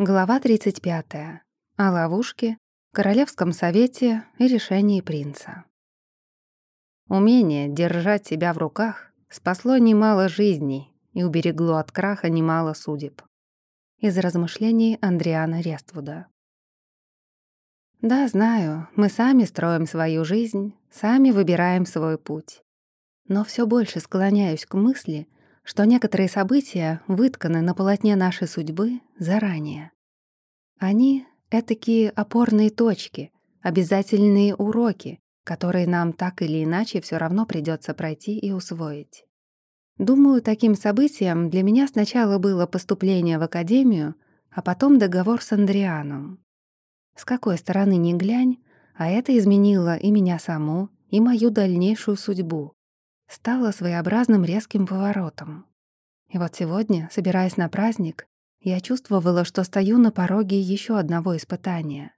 Глава 35. О ловушке, Королевском совете и решении принца. Умение держать себя в руках спасло немало жизней и уберегло от краха немало судеб. Из размышлений Андриана Рествуда. Да, знаю, мы сами строим свою жизнь, сами выбираем свой путь. Но все больше склоняюсь к мысли, что некоторые события вытканы на полотне нашей судьбы заранее. Они — такие опорные точки, обязательные уроки, которые нам так или иначе все равно придется пройти и усвоить. Думаю, таким событием для меня сначала было поступление в академию, а потом договор с Андрианом. С какой стороны ни глянь, а это изменило и меня саму, и мою дальнейшую судьбу стало своеобразным резким поворотом. И вот сегодня, собираясь на праздник, я чувствовала, что стою на пороге еще одного испытания.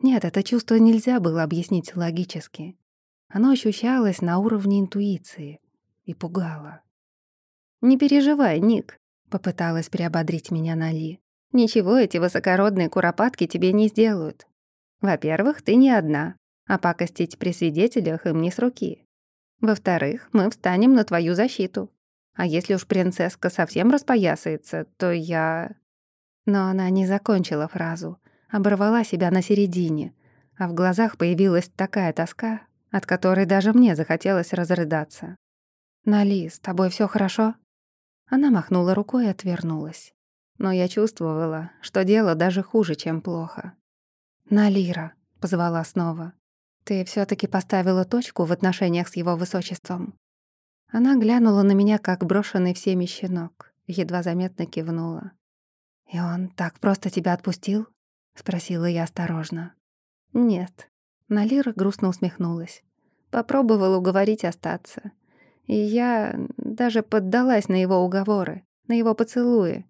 Нет, это чувство нельзя было объяснить логически. Оно ощущалось на уровне интуиции и пугало. «Не переживай, Ник», — попыталась приободрить меня Нали. «Ничего эти высокородные куропатки тебе не сделают. Во-первых, ты не одна, а пакостить при свидетелях им не с руки. Во-вторых, мы встанем на твою защиту. А если уж принцесска совсем распоясается, то я...» Но она не закончила фразу, оборвала себя на середине, а в глазах появилась такая тоска, от которой даже мне захотелось разрыдаться. «Нали, с тобой все хорошо?» Она махнула рукой и отвернулась. Но я чувствовала, что дело даже хуже, чем плохо. «Налира», — позвала снова. Ты все таки поставила точку в отношениях с его высочеством?» Она глянула на меня, как брошенный всеми щенок, едва заметно кивнула. «И он так просто тебя отпустил?» — спросила я осторожно. «Нет». Налира грустно усмехнулась. Попробовала уговорить остаться. И я даже поддалась на его уговоры, на его поцелуи.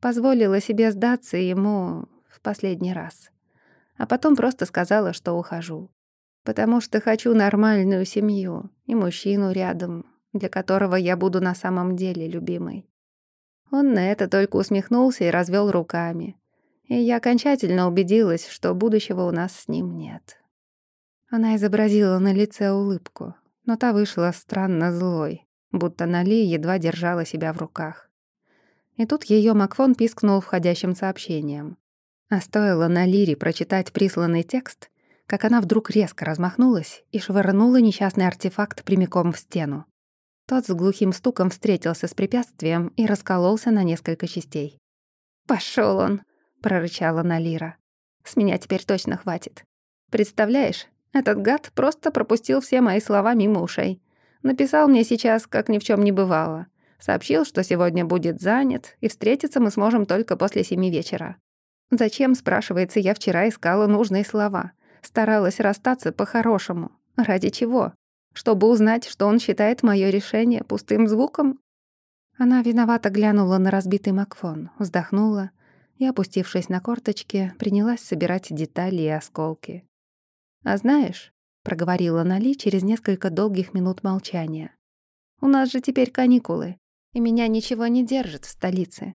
Позволила себе сдаться ему в последний раз. А потом просто сказала, что ухожу потому что хочу нормальную семью и мужчину рядом, для которого я буду на самом деле любимой. Он на это только усмехнулся и развел руками. И я окончательно убедилась, что будущего у нас с ним нет. Она изобразила на лице улыбку, но та вышла странно злой, будто Нали едва держала себя в руках. И тут ее Макфон пискнул входящим сообщением. А стоило на Лире прочитать присланный текст, как она вдруг резко размахнулась и швырнула несчастный артефакт прямиком в стену. Тот с глухим стуком встретился с препятствием и раскололся на несколько частей. «Пошёл он!» — прорычала Налира. «С меня теперь точно хватит. Представляешь, этот гад просто пропустил все мои слова мимо ушей. Написал мне сейчас, как ни в чем не бывало. Сообщил, что сегодня будет занят, и встретиться мы сможем только после семи вечера. Зачем, спрашивается, я вчера искала нужные слова? Старалась расстаться по-хорошему. Ради чего? Чтобы узнать, что он считает моё решение пустым звуком? Она виновато глянула на разбитый Макфон, вздохнула и, опустившись на корточки, принялась собирать детали и осколки. «А знаешь», — проговорила Нали через несколько долгих минут молчания, «у нас же теперь каникулы, и меня ничего не держит в столице.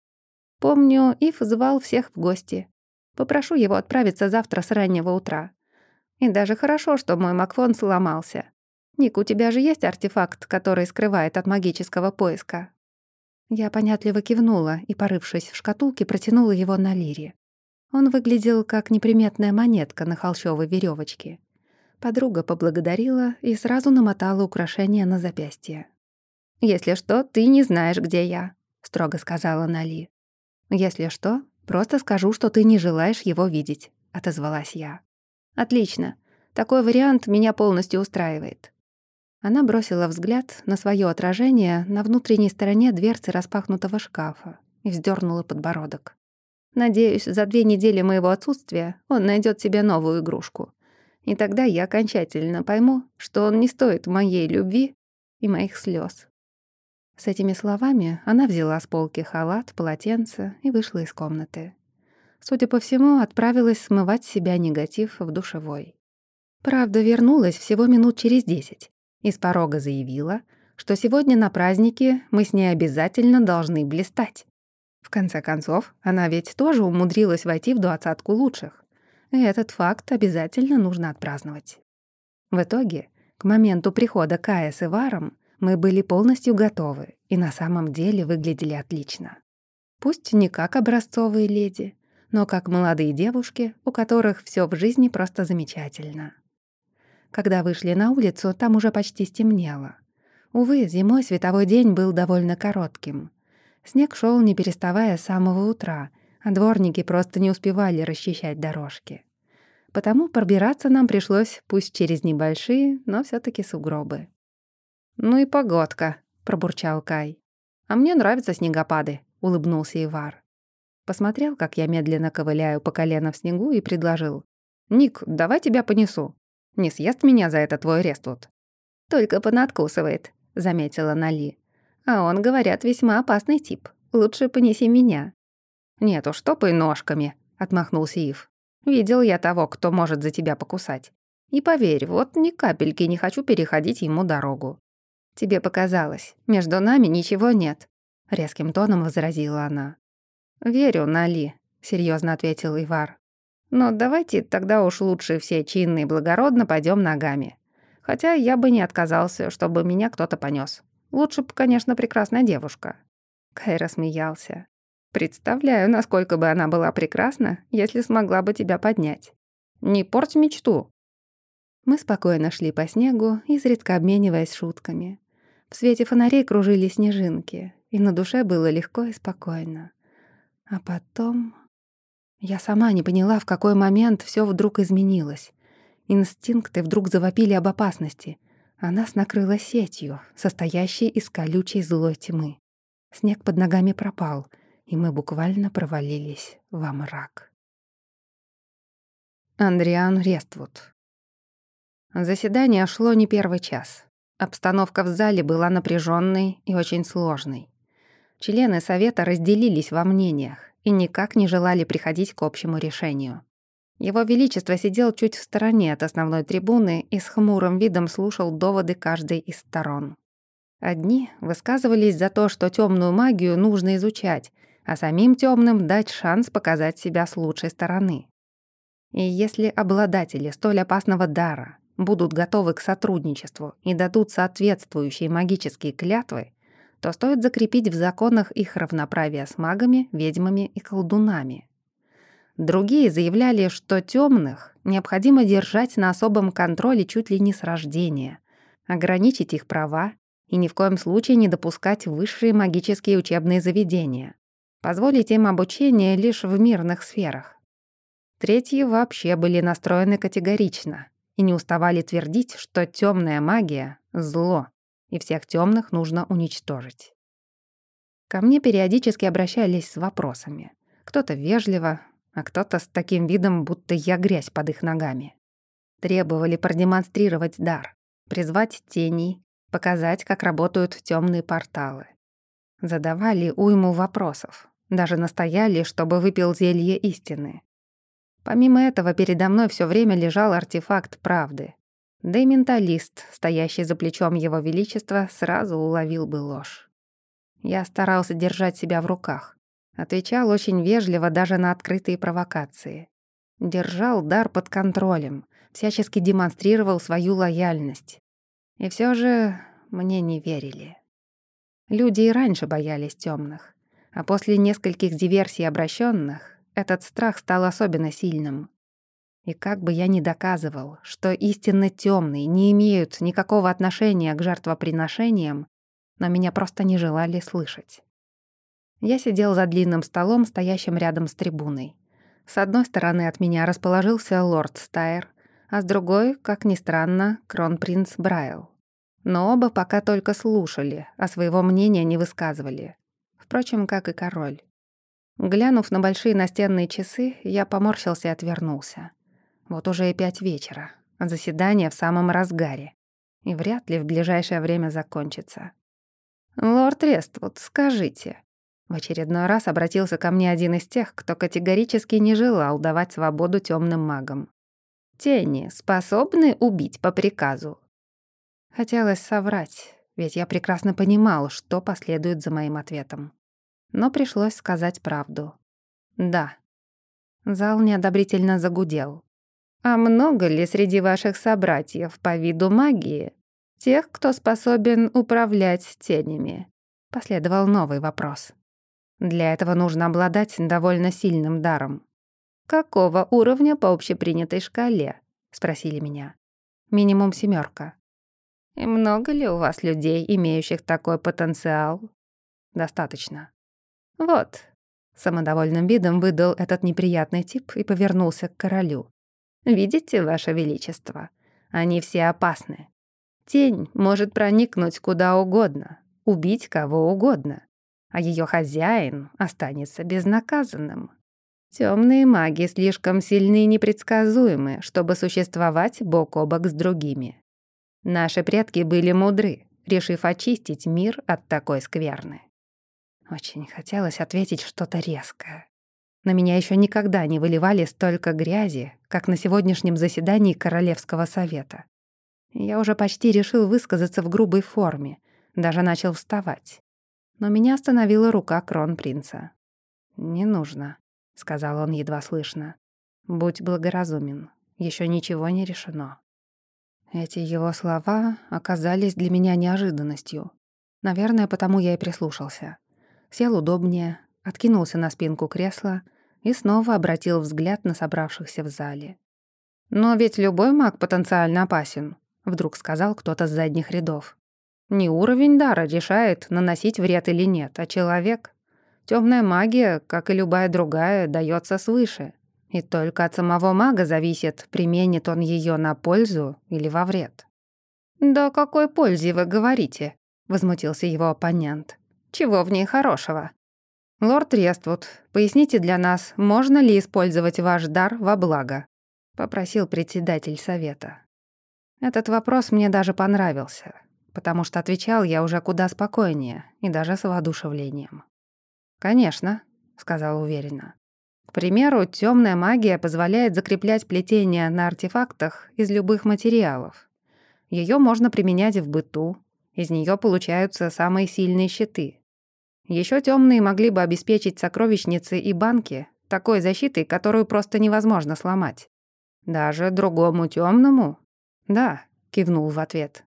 Помню, Ив звал всех в гости. Попрошу его отправиться завтра с раннего утра. И даже хорошо, что мой Макфон сломался. Ник, у тебя же есть артефакт, который скрывает от магического поиска?» Я понятливо кивнула и, порывшись в шкатулке, протянула его на лире. Он выглядел как неприметная монетка на холщовой веревочке. Подруга поблагодарила и сразу намотала украшение на запястье. «Если что, ты не знаешь, где я», — строго сказала Нали. «Если что, просто скажу, что ты не желаешь его видеть», — отозвалась я. Отлично. Такой вариант меня полностью устраивает. Она бросила взгляд на свое отражение на внутренней стороне дверцы распахнутого шкафа и вздернула подбородок. Надеюсь, за две недели моего отсутствия он найдет себе новую игрушку. И тогда я окончательно пойму, что он не стоит моей любви и моих слез. С этими словами она взяла с полки халат, полотенце и вышла из комнаты судя по всему, отправилась смывать с себя негатив в душевой. Правда, вернулась всего минут через десять и с порога заявила, что сегодня на празднике мы с ней обязательно должны блистать. В конце концов, она ведь тоже умудрилась войти в двадцатку лучших. И этот факт обязательно нужно отпраздновать. В итоге, к моменту прихода Кая с Иваром, мы были полностью готовы и на самом деле выглядели отлично. Пусть не как образцовые леди, но как молодые девушки, у которых все в жизни просто замечательно. Когда вышли на улицу, там уже почти стемнело. Увы, зимой световой день был довольно коротким. Снег шел не переставая с самого утра, а дворники просто не успевали расчищать дорожки. Потому пробираться нам пришлось пусть через небольшие, но все таки сугробы. «Ну и погодка», — пробурчал Кай. «А мне нравятся снегопады», — улыбнулся Ивар. Посмотрел, как я медленно ковыляю по колено в снегу и предложил. «Ник, давай тебя понесу. Не съест меня за это твой Рествуд?» «Только понадкусывает», — заметила Нали. «А он, говорят, весьма опасный тип. Лучше понеси меня». «Нет уж, топай ножками», — отмахнулся Ив. «Видел я того, кто может за тебя покусать. И поверь, вот ни капельки не хочу переходить ему дорогу». «Тебе показалось. Между нами ничего нет», — резким тоном возразила она. «Верю, Нали», — серьезно ответил Ивар. «Но давайте тогда уж лучше все чинно и благородно пойдем ногами. Хотя я бы не отказался, чтобы меня кто-то понес. Лучше бы, конечно, прекрасная девушка». Кай рассмеялся. «Представляю, насколько бы она была прекрасна, если смогла бы тебя поднять. Не порть мечту». Мы спокойно шли по снегу, изредка обмениваясь шутками. В свете фонарей кружили снежинки, и на душе было легко и спокойно. А потом... Я сама не поняла, в какой момент все вдруг изменилось. Инстинкты вдруг завопили об опасности, а нас сетью, состоящей из колючей злой тьмы. Снег под ногами пропал, и мы буквально провалились во мрак. Андриан Рествуд Заседание шло не первый час. Обстановка в зале была напряженной и очень сложной. Члены совета разделились во мнениях и никак не желали приходить к общему решению. Его Величество сидел чуть в стороне от основной трибуны и с хмурым видом слушал доводы каждой из сторон. Одни высказывались за то, что темную магию нужно изучать, а самим темным дать шанс показать себя с лучшей стороны. И если обладатели столь опасного дара будут готовы к сотрудничеству и дадут соответствующие магические клятвы, то стоит закрепить в законах их равноправие с магами, ведьмами и колдунами. Другие заявляли, что темных необходимо держать на особом контроле чуть ли не с рождения, ограничить их права и ни в коем случае не допускать высшие магические учебные заведения, позволить им обучение лишь в мирных сферах. Третьи вообще были настроены категорично и не уставали твердить, что темная магия — зло, и всех темных нужно уничтожить. Ко мне периодически обращались с вопросами. Кто-то вежливо, а кто-то с таким видом, будто я грязь под их ногами. Требовали продемонстрировать дар, призвать теней, показать, как работают темные порталы. Задавали уйму вопросов, даже настояли, чтобы выпил зелье истины. Помимо этого, передо мной все время лежал артефакт правды. Да и менталист, стоящий за плечом его величества, сразу уловил бы ложь. Я старался держать себя в руках, Отвечал очень вежливо даже на открытые провокации. Держал дар под контролем, всячески демонстрировал свою лояльность. И все же мне не верили. Люди и раньше боялись темных, а после нескольких диверсий обращенных этот страх стал особенно сильным. И как бы я ни доказывал, что истинно темные не имеют никакого отношения к жертвоприношениям, но меня просто не желали слышать. Я сидел за длинным столом, стоящим рядом с трибуной. С одной стороны от меня расположился лорд Стайр, а с другой, как ни странно, кронпринц Брайл. Но оба пока только слушали, а своего мнения не высказывали. Впрочем, как и король. Глянув на большие настенные часы, я поморщился и отвернулся. Вот уже и пять вечера, заседание в самом разгаре. И вряд ли в ближайшее время закончится. «Лорд Рествуд, скажите, в очередной раз обратился ко мне один из тех, кто категорически не желал давать свободу темным магам. «Тени способны убить по приказу?» Хотелось соврать, ведь я прекрасно понимал, что последует за моим ответом. но пришлось сказать правду. «Да». Зал неодобрительно загудел. «А много ли среди ваших собратьев по виду магии тех, кто способен управлять тенями?» Последовал новый вопрос. Для этого нужно обладать довольно сильным даром. «Какого уровня по общепринятой шкале?» — спросили меня. «Минимум семерка. «И много ли у вас людей, имеющих такой потенциал?» «Достаточно». «Вот», — самодовольным видом выдал этот неприятный тип и повернулся к королю. «Видите, ваше величество, они все опасны. Тень может проникнуть куда угодно, убить кого угодно, а ее хозяин останется безнаказанным. Темные маги слишком сильны и непредсказуемы, чтобы существовать бок о бок с другими. Наши предки были мудры, решив очистить мир от такой скверны. Очень хотелось ответить что-то резкое. На меня еще никогда не выливали столько грязи, как на сегодняшнем заседании Королевского совета. Я уже почти решил высказаться в грубой форме, даже начал вставать. Но меня остановила рука кронпринца. «Не нужно», — сказал он едва слышно. «Будь благоразумен, еще ничего не решено». Эти его слова оказались для меня неожиданностью. Наверное, потому я и прислушался. Сел удобнее, откинулся на спинку кресла и снова обратил взгляд на собравшихся в зале. «Но ведь любой маг потенциально опасен», — вдруг сказал кто-то с задних рядов. «Не уровень дара решает, наносить вред или нет, а человек. Темная магия, как и любая другая, дается свыше. И только от самого мага зависит, применит он ее на пользу или во вред. «Да какой пользе вы говорите?» — возмутился его оппонент. «Чего в ней хорошего?» «Лорд Рествуд, поясните для нас, можно ли использовать ваш дар во благо?» — попросил председатель совета. Этот вопрос мне даже понравился, потому что отвечал я уже куда спокойнее и даже с воодушевлением. «Конечно», — сказал уверенно. К примеру, темная магия позволяет закреплять плетение на артефактах из любых материалов. Ее можно применять в быту, из нее получаются самые сильные щиты. Еще темные могли бы обеспечить сокровищницы и банки такой защитой, которую просто невозможно сломать. Даже другому темному? Да, кивнул в ответ.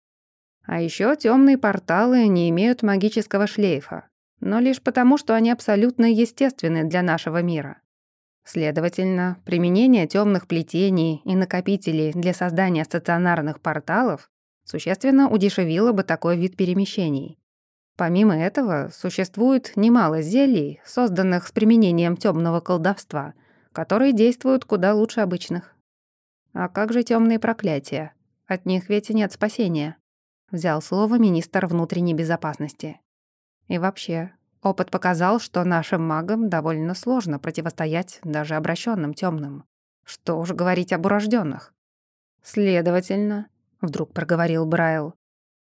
А еще темные порталы не имеют магического шлейфа, но лишь потому, что они абсолютно естественны для нашего мира. Следовательно, применение темных плетений и накопителей для создания стационарных порталов существенно удешевило бы такой вид перемещений. Помимо этого, существует немало зелий, созданных с применением темного колдовства, которые действуют куда лучше обычных. А как же темные проклятия? От них ведь нет спасения. Взял слово министр внутренней безопасности. И вообще, Опыт показал, что нашим магам довольно сложно противостоять даже обращенным темным. Что уж говорить об урожденных. Следовательно, вдруг проговорил Брайл,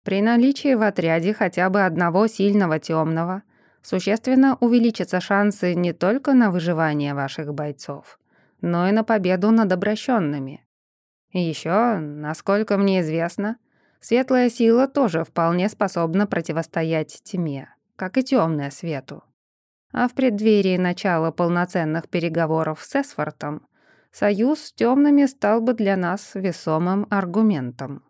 при наличии в отряде хотя бы одного сильного темного существенно увеличатся шансы не только на выживание ваших бойцов, но и на победу над обращенными. Еще, насколько мне известно, светлая сила тоже вполне способна противостоять тьме как и темное свету. А в преддверии начала полноценных переговоров с Эсфортом союз с темными стал бы для нас весомым аргументом.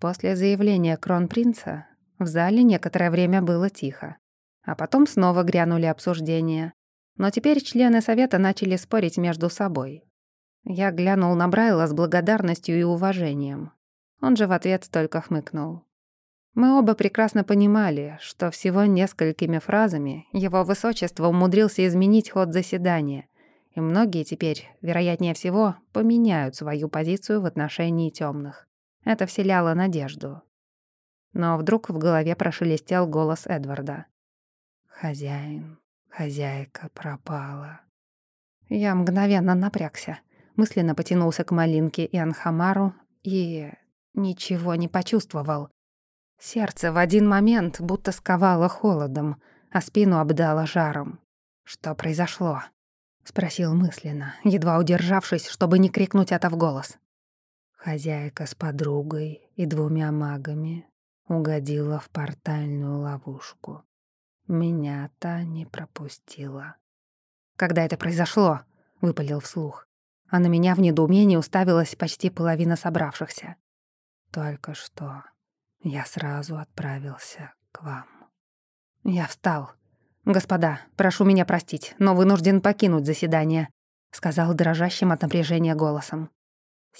После заявления кронпринца в зале некоторое время было тихо, а потом снова грянули обсуждения. Но теперь члены совета начали спорить между собой. Я глянул на Брайла с благодарностью и уважением. Он же в ответ только хмыкнул. Мы оба прекрасно понимали, что всего несколькими фразами его высочество умудрился изменить ход заседания, и многие теперь, вероятнее всего, поменяют свою позицию в отношении темных. Это вселяло надежду. Но вдруг в голове прошелестел голос Эдварда. «Хозяин, хозяйка пропала». Я мгновенно напрягся, мысленно потянулся к Малинке и Анхамару и ничего не почувствовал. Сердце в один момент будто сковало холодом, а спину обдало жаром. «Что произошло?» — спросил мысленно, едва удержавшись, чтобы не крикнуть это в голос. Хозяйка с подругой и двумя магами угодила в портальную ловушку. меня та не пропустила. «Когда это произошло?» — выпалил вслух. А на меня в недоумении уставилась почти половина собравшихся. «Только что я сразу отправился к вам». Я встал. «Господа, прошу меня простить, но вынужден покинуть заседание», — сказал дрожащим от напряжения голосом.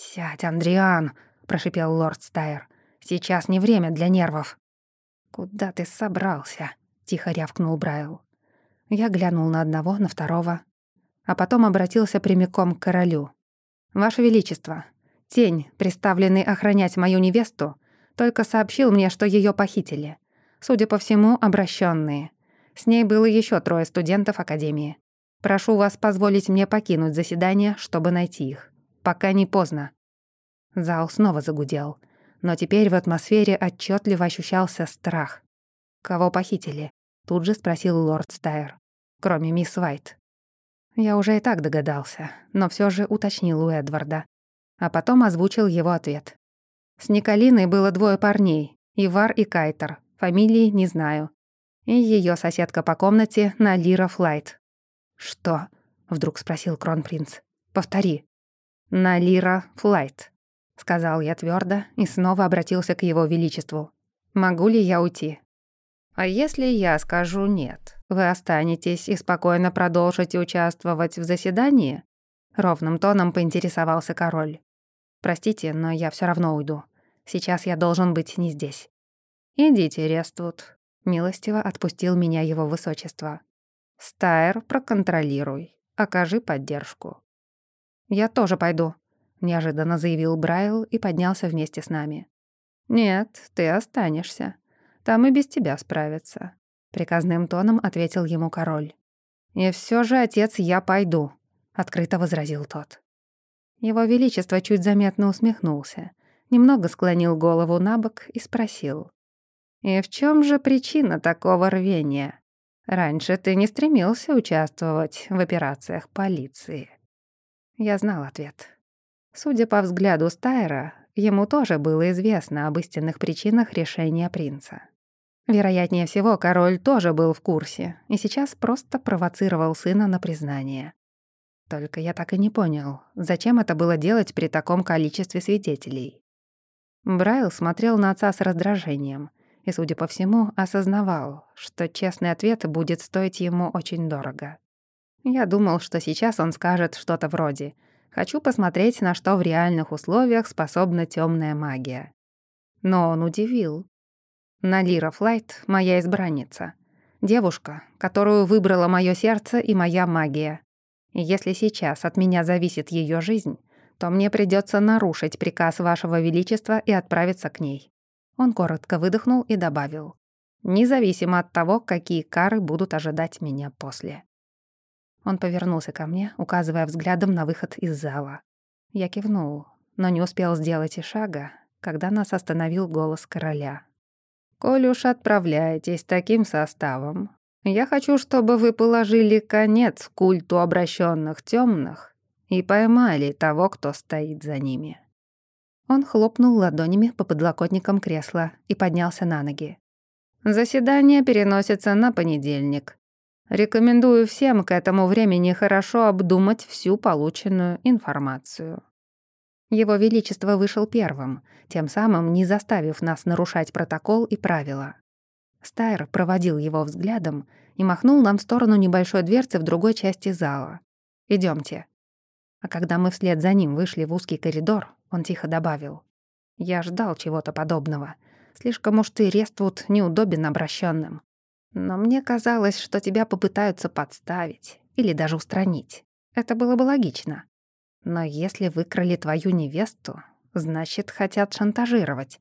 «Сядь, Андриан», — прошипел лорд Стайр. «Сейчас не время для нервов». «Куда ты собрался?» — тихо рявкнул Брайл. Я глянул на одного, на второго, а потом обратился прямиком к королю. «Ваше Величество, тень, приставленный охранять мою невесту, только сообщил мне, что ее похитили. Судя по всему, обращенные. С ней было еще трое студентов Академии. Прошу вас позволить мне покинуть заседание, чтобы найти их. Пока не поздно». Зал снова загудел, но теперь в атмосфере отчетливо ощущался страх. «Кого похитили?» — тут же спросил лорд Стайр. «Кроме мисс Вайт». Я уже и так догадался, но все же уточнил у Эдварда. А потом озвучил его ответ. С Николиной было двое парней, Ивар и Кайтер, фамилии не знаю. И ее соседка по комнате Налира Флайт. «Что?» — вдруг спросил кронпринц. «Повтори». «Налира Флайт», — сказал я твердо и снова обратился к его величеству. «Могу ли я уйти?» «А если я скажу нет?» Вы останетесь и спокойно продолжите участвовать в заседании?» Ровным тоном поинтересовался король. «Простите, но я все равно уйду. Сейчас я должен быть не здесь». «Идите, Рествуд», — милостиво отпустил меня его высочество. «Стайр, проконтролируй, окажи поддержку». «Я тоже пойду», — неожиданно заявил Брайл и поднялся вместе с нами. «Нет, ты останешься. Там и без тебя справятся. — приказным тоном ответил ему король. «И все же, отец, я пойду», — открыто возразил тот. Его Величество чуть заметно усмехнулся, немного склонил голову на бок и спросил. «И в чем же причина такого рвения? Раньше ты не стремился участвовать в операциях полиции». Я знал ответ. Судя по взгляду Стайра, ему тоже было известно об истинных причинах решения принца. Вероятнее всего, король тоже был в курсе и сейчас просто провоцировал сына на признание. Только я так и не понял, зачем это было делать при таком количестве свидетелей. Брайл смотрел на отца с раздражением и, судя по всему, осознавал, что честный ответ будет стоить ему очень дорого. Я думал, что сейчас он скажет что-то вроде «Хочу посмотреть, на что в реальных условиях способна темная магия». Но он удивил. Налира Флайт — моя избранница. Девушка, которую выбрало мое сердце и моя магия. Если сейчас от меня зависит ее жизнь, то мне придется нарушить приказ вашего величества и отправиться к ней». Он коротко выдохнул и добавил. «Независимо от того, какие кары будут ожидать меня после». Он повернулся ко мне, указывая взглядом на выход из зала. Я кивнул, но не успел сделать и шага, когда нас остановил голос короля. Коль уж отправляетесь таким составом, я хочу, чтобы вы положили конец культу обращенных темных и поймали того, кто стоит за ними». Он хлопнул ладонями по подлокотникам кресла и поднялся на ноги. «Заседание переносится на понедельник. Рекомендую всем к этому времени хорошо обдумать всю полученную информацию». Его Величество вышел первым, тем самым не заставив нас нарушать протокол и правила. Стайр проводил его взглядом и махнул нам в сторону небольшой дверцы в другой части зала. Идемте. А когда мы вслед за ним вышли в узкий коридор, он тихо добавил. «Я ждал чего-то подобного. Слишком уж ты, Рествуд, неудобен обращенным. Но мне казалось, что тебя попытаются подставить или даже устранить. Это было бы логично. Но если выкрали твою невесту, значит, хотят шантажировать.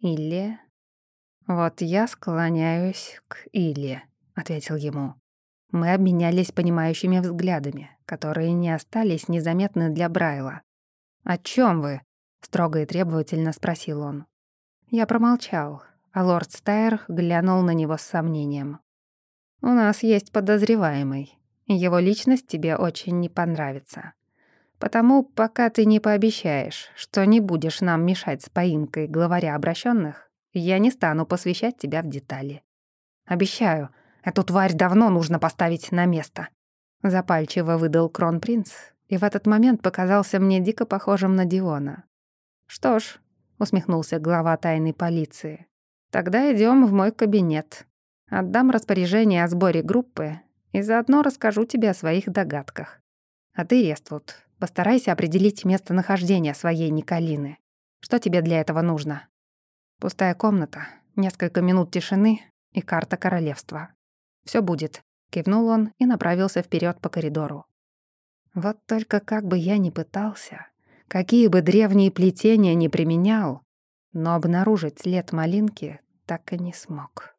Или... «Вот я склоняюсь к Или», — ответил ему. Мы обменялись понимающими взглядами, которые не остались незаметны для Брайла. «О чем вы?» — строго и требовательно спросил он. Я промолчал, а лорд Стайр глянул на него с сомнением. «У нас есть подозреваемый. Его личность тебе очень не понравится. Потому пока ты не пообещаешь, что не будешь нам мешать с поимкой главаря обращенных, я не стану посвящать тебя в детали. Обещаю, Эту тварь давно нужно поставить на место». Запальчиво выдал кронпринц, и в этот момент показался мне дико похожим на Диона. «Что ж», — усмехнулся глава тайной полиции, «тогда идем в мой кабинет. Отдам распоряжение о сборе группы и заодно расскажу тебе о своих догадках. А ты, Рествуд, постарайся определить местонахождение своей Николины. Что тебе для этого нужно? Пустая комната, несколько минут тишины и карта королевства. Все будет», — кивнул он и направился вперед по коридору. Вот только как бы я ни пытался, какие бы древние плетения ни применял, но обнаружить след малинки так и не смог.